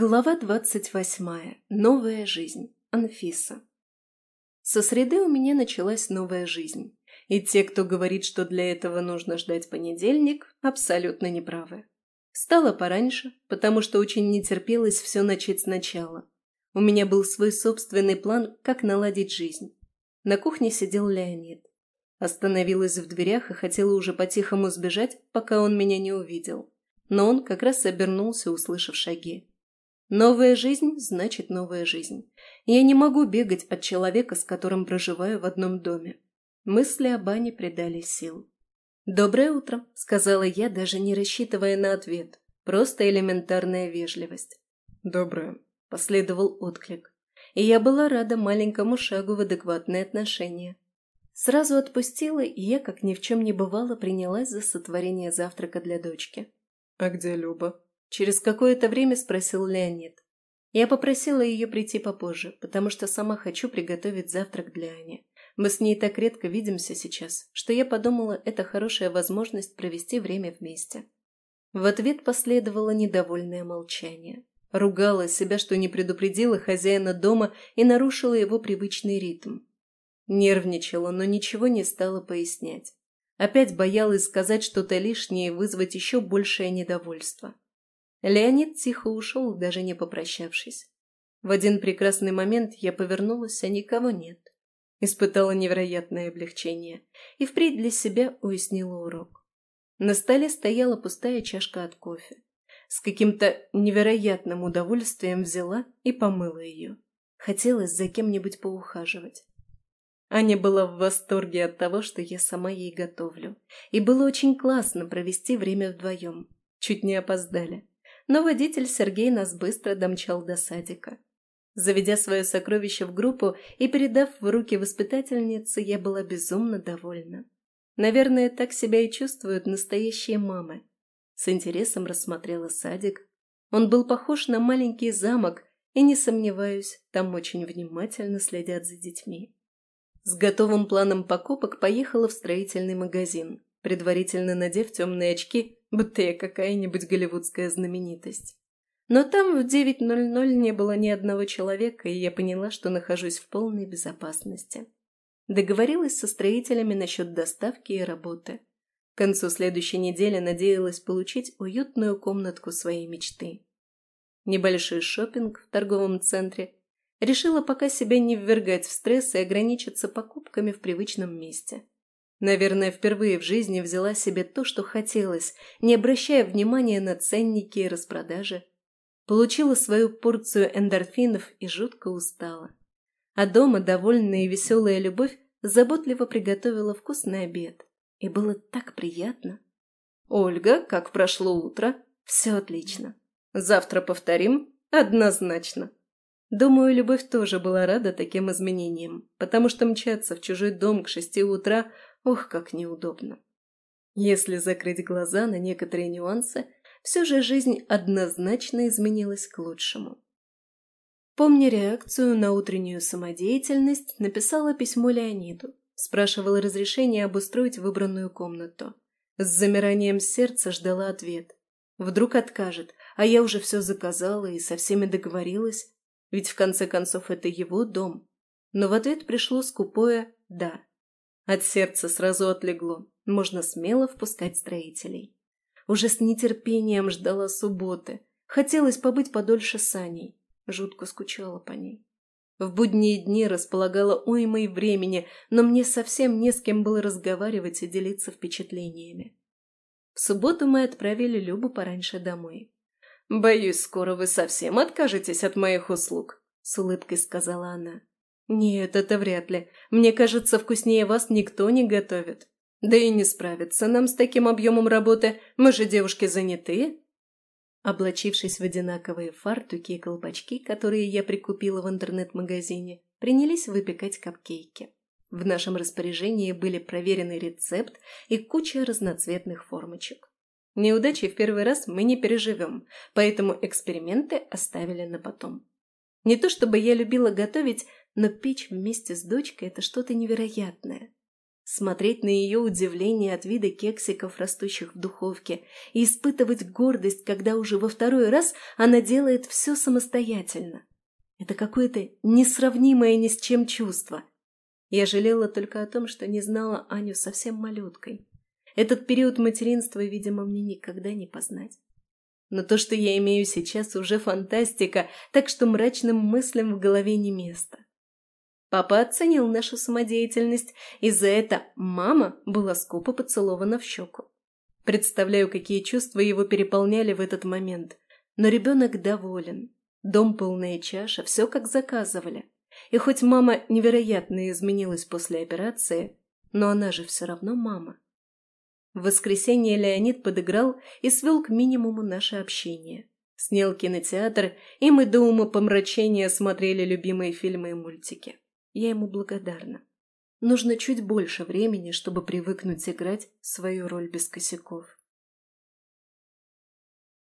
Глава двадцать восьмая. Новая жизнь. Анфиса. Со среды у меня началась новая жизнь. И те, кто говорит, что для этого нужно ждать понедельник, абсолютно неправы. Встала пораньше, потому что очень не терпелось все начать сначала. У меня был свой собственный план, как наладить жизнь. На кухне сидел Леонид. Остановилась в дверях и хотела уже по-тихому сбежать, пока он меня не увидел. Но он как раз обернулся, услышав шаги. Новая жизнь значит новая жизнь. Я не могу бегать от человека, с которым проживаю в одном доме. Мысли о бане придали сил. «Доброе утро», — сказала я, даже не рассчитывая на ответ. Просто элементарная вежливость. «Доброе», — последовал отклик. И я была рада маленькому шагу в адекватные отношения. Сразу отпустила, и я, как ни в чем не бывало, принялась за сотворение завтрака для дочки. «А где Люба?» Через какое-то время спросил Леонид. Я попросила ее прийти попозже, потому что сама хочу приготовить завтрак для Ани. Мы с ней так редко видимся сейчас, что я подумала, это хорошая возможность провести время вместе. В ответ последовало недовольное молчание. Ругала себя, что не предупредила хозяина дома и нарушила его привычный ритм. Нервничала, но ничего не стала пояснять. Опять боялась сказать что-то лишнее и вызвать еще большее недовольство. Леонид тихо ушел, даже не попрощавшись. В один прекрасный момент я повернулась, а никого нет. Испытала невероятное облегчение и впредь для себя уяснила урок. На столе стояла пустая чашка от кофе. С каким-то невероятным удовольствием взяла и помыла ее. Хотелось за кем-нибудь поухаживать. Аня была в восторге от того, что я сама ей готовлю. И было очень классно провести время вдвоем. Чуть не опоздали но водитель Сергей нас быстро домчал до садика. Заведя свое сокровище в группу и передав в руки воспитательницы, я была безумно довольна. Наверное, так себя и чувствуют настоящие мамы. С интересом рассмотрела садик. Он был похож на маленький замок, и, не сомневаюсь, там очень внимательно следят за детьми. С готовым планом покупок поехала в строительный магазин, предварительно надев темные очки будто я какая-нибудь голливудская знаменитость. Но там в 9.00 не было ни одного человека, и я поняла, что нахожусь в полной безопасности. Договорилась со строителями насчет доставки и работы. К концу следующей недели надеялась получить уютную комнатку своей мечты. Небольшой шопинг в торговом центре. Решила пока себя не ввергать в стресс и ограничиться покупками в привычном месте. Наверное, впервые в жизни взяла себе то, что хотелось, не обращая внимания на ценники и распродажи. Получила свою порцию эндорфинов и жутко устала. А дома, довольная и веселая любовь, заботливо приготовила вкусный обед. И было так приятно. «Ольга, как прошло утро?» «Все отлично. Завтра повторим?» «Однозначно». Думаю, Любовь тоже была рада таким изменениям, потому что мчаться в чужой дом к шести утра Ох, как неудобно. Если закрыть глаза на некоторые нюансы, все же жизнь однозначно изменилась к лучшему. Помня реакцию на утреннюю самодеятельность, написала письмо Леониду, спрашивала разрешение обустроить выбранную комнату. С замиранием сердца ждала ответ. Вдруг откажет, а я уже все заказала и со всеми договорилась, ведь в конце концов это его дом. Но в ответ пришло скупое «да». От сердца сразу отлегло. Можно смело впускать строителей. Уже с нетерпением ждала субботы. Хотелось побыть подольше с Аней. Жутко скучала по ней. В будние дни располагала уймой времени, но мне совсем не с кем было разговаривать и делиться впечатлениями. В субботу мы отправили Любу пораньше домой. «Боюсь, скоро вы совсем откажетесь от моих услуг», — с улыбкой сказала она. «Нет, это вряд ли. Мне кажется, вкуснее вас никто не готовит. Да и не справится нам с таким объемом работы. Мы же девушки занятые». Облачившись в одинаковые фартуки и колпачки, которые я прикупила в интернет-магазине, принялись выпекать капкейки. В нашем распоряжении были проверенный рецепт и куча разноцветных формочек. Неудачи в первый раз мы не переживем, поэтому эксперименты оставили на потом. Не то чтобы я любила готовить, но печь вместе с дочкой – это что-то невероятное. смотреть на ее удивление от вида кексиков, растущих в духовке, и испытывать гордость, когда уже во второй раз она делает все самостоятельно. Это какое-то несравнимое ни с чем чувство. Я жалела только о том, что не знала Аню совсем малюткой. Этот период материнства, видимо, мне никогда не познать. Но то, что я имею сейчас, уже фантастика, так что мрачным мыслям в голове не место. Папа оценил нашу самодеятельность, и за это мама была скупо поцелована в щеку. Представляю, какие чувства его переполняли в этот момент. Но ребенок доволен. Дом полная чаша, все как заказывали. И хоть мама невероятно изменилась после операции, но она же все равно мама. В воскресенье Леонид подыграл и свел к минимуму наше общение. Снял кинотеатр, и мы до ума помрачения смотрели любимые фильмы и мультики. Я ему благодарна. Нужно чуть больше времени, чтобы привыкнуть играть свою роль без косяков.